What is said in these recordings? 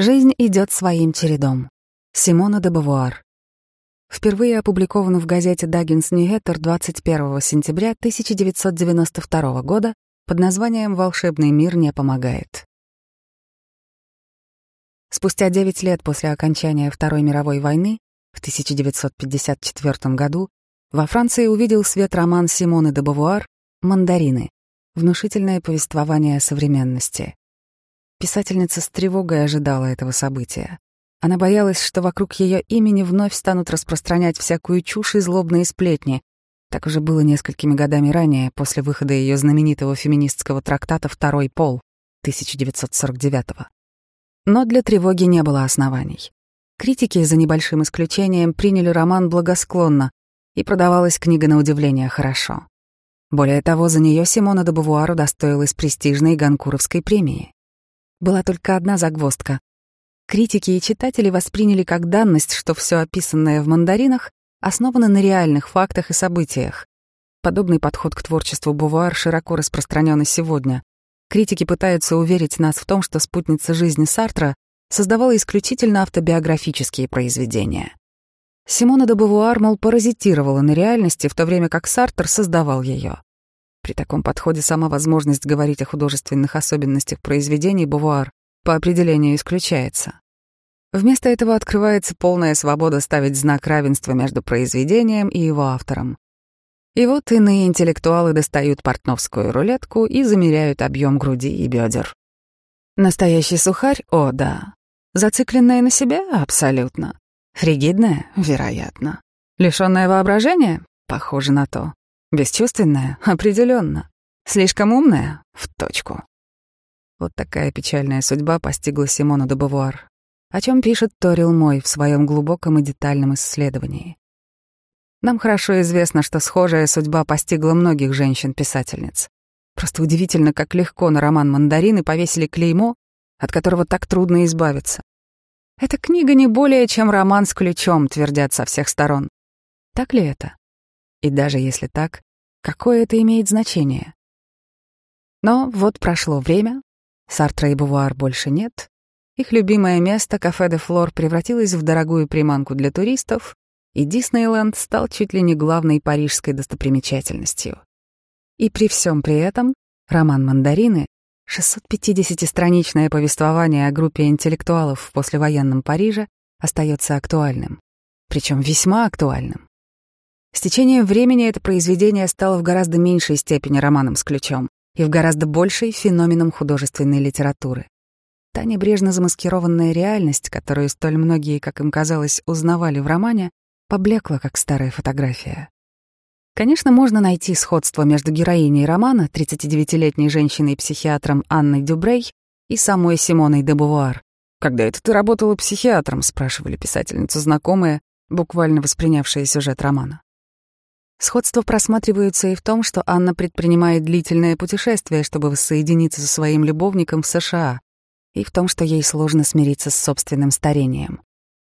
Жизнь идет своим чередом. Симона де Бавуар. Впервые опубликован в газете Даггинс Ньюэттер 21 сентября 1992 года под названием «Волшебный мир не помогает». Спустя 9 лет после окончания Второй мировой войны, в 1954 году, во Франции увидел свет роман Симоны де Бавуар «Мандарины», внушительное повествование о современности. Писательница с тревогой ожидала этого события. Она боялась, что вокруг ее имени вновь станут распространять всякую чушь и злобные сплетни. Так уже было несколькими годами ранее, после выхода ее знаменитого феминистского трактата «Второй пол» 1949 -го. Но для тревоги не было оснований. Критики, за небольшим исключением, приняли роман благосклонно, и продавалась книга на удивление хорошо. Более того, за нее Симона де Бавуар удостоилась престижной Ганкуровской премии. Была только одна загвоздка. Критики и читатели восприняли как данность, что все описанное в «Мандаринах» основано на реальных фактах и событиях. Подобный подход к творчеству Бувуар широко распространен и сегодня. Критики пытаются уверить нас в том, что спутница жизни Сартра создавала исключительно автобиографические произведения. Симона де Бавуар, мол, паразитировала на реальности, в то время как Сартер создавал ее. При таком подходе сама возможность говорить о художественных особенностях произведений Бувуар по определению исключается. Вместо этого открывается полная свобода ставить знак равенства между произведением и его автором. И вот иные интеллектуалы достают портновскую рулетку и замеряют объем груди и бедер. Настоящий сухарь? О, да. Зацикленная на себе? Абсолютно. Фригидная? Вероятно. Лишённая воображения? Похоже на то. Бесчувственная? Определенно. Слишком умная? В точку. Вот такая печальная судьба постигла Симону де Бавуар, о чем пишет Торил Мой в своем глубоком и детальном исследовании. Нам хорошо известно, что схожая судьба постигла многих женщин-писательниц. Просто удивительно, как легко на роман «Мандарины» повесили клеймо, от которого так трудно избавиться. Эта книга не более чем роман с ключом, твердят со всех сторон. Так ли это? И даже если так, какое это имеет значение? Но вот прошло время, Сартра и Бувуар больше нет, их любимое место, кафе де Флор, превратилось в дорогую приманку для туристов, и Диснейленд стал чуть ли не главной парижской достопримечательностью. И при всем при этом роман «Мандарины» 650-страничное повествование о группе интеллектуалов в послевоенном Париже остается актуальным. Причем весьма актуальным. С течением времени это произведение стало в гораздо меньшей степени романом с ключом и в гораздо большей феноменом художественной литературы. Та небрежно замаскированная реальность, которую столь многие, как им казалось, узнавали в романе, поблекла, как старая фотография. Конечно, можно найти сходство между героиней романа, 39-летней женщиной-психиатром Анной Дюбрей, и самой Симоной де Бувуар. «Когда это ты работала психиатром?» — спрашивали писательницу знакомые, буквально воспринявшие сюжет романа. Сходство просматривается и в том, что Анна предпринимает длительное путешествие, чтобы воссоединиться со своим любовником в США, и в том, что ей сложно смириться с собственным старением.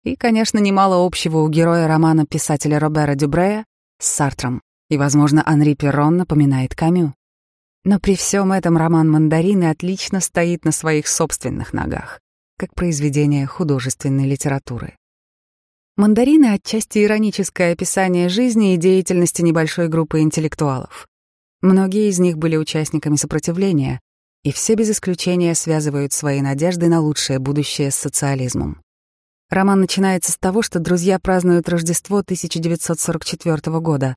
И, конечно, немало общего у героя романа писателя Робера Дюбрея с Сартром, и, возможно, Анри Перрон напоминает Камю. Но при всем этом роман «Мандарины» отлично стоит на своих собственных ногах, как произведение художественной литературы. Мандарины — отчасти ироническое описание жизни и деятельности небольшой группы интеллектуалов. Многие из них были участниками сопротивления, и все без исключения связывают свои надежды на лучшее будущее с социализмом. Роман начинается с того, что друзья празднуют Рождество 1944 года.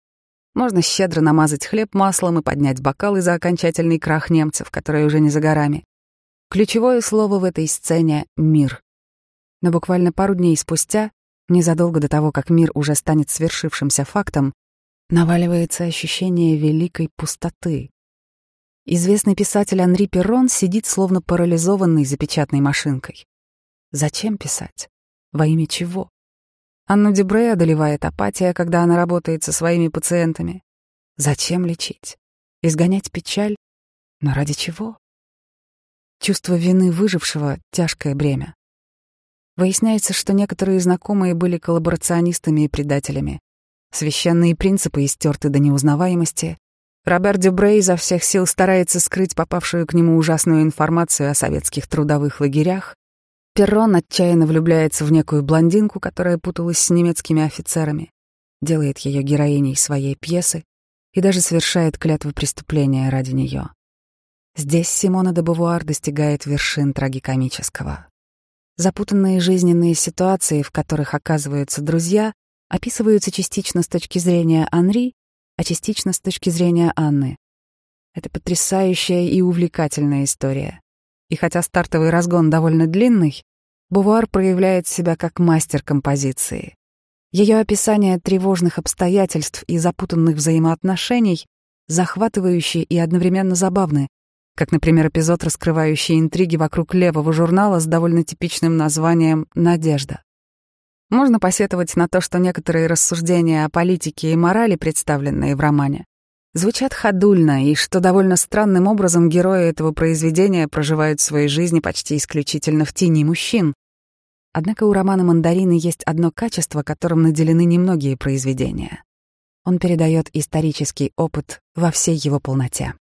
Можно щедро намазать хлеб маслом и поднять бокалы за окончательный крах немцев, который уже не за горами. Ключевое слово в этой сцене — мир. Но буквально пару дней спустя Незадолго до того, как мир уже станет свершившимся фактом, наваливается ощущение великой пустоты. Известный писатель Анри Перрон сидит словно парализованный за печатной машинкой. Зачем писать? Во имя чего? Анну Дебре одолевает апатия, когда она работает со своими пациентами. Зачем лечить? Изгонять печаль? Но ради чего? Чувство вины выжившего — тяжкое бремя. Выясняется, что некоторые знакомые были коллаборационистами и предателями. Священные принципы истерты до неузнаваемости. Роберт Дюбре изо всех сил старается скрыть попавшую к нему ужасную информацию о советских трудовых лагерях. Перрон отчаянно влюбляется в некую блондинку, которая путалась с немецкими офицерами, делает ее героиней своей пьесы и даже совершает клятвы преступления ради нее. Здесь Симона де Бавуар достигает вершин трагикомического. Запутанные жизненные ситуации, в которых оказываются друзья, описываются частично с точки зрения Анри, а частично с точки зрения Анны. Это потрясающая и увлекательная история. И хотя стартовый разгон довольно длинный, Бувуар проявляет себя как мастер композиции. Ее описание тревожных обстоятельств и запутанных взаимоотношений захватывающие и одновременно забавны, как, например, эпизод, раскрывающий интриги вокруг левого журнала с довольно типичным названием «Надежда». Можно посетовать на то, что некоторые рассуждения о политике и морали, представленные в романе, звучат ходульно, и что довольно странным образом герои этого произведения проживают свои жизни почти исключительно в тени мужчин. Однако у романа «Мандарины» есть одно качество, которым наделены немногие произведения. Он передает исторический опыт во всей его полноте.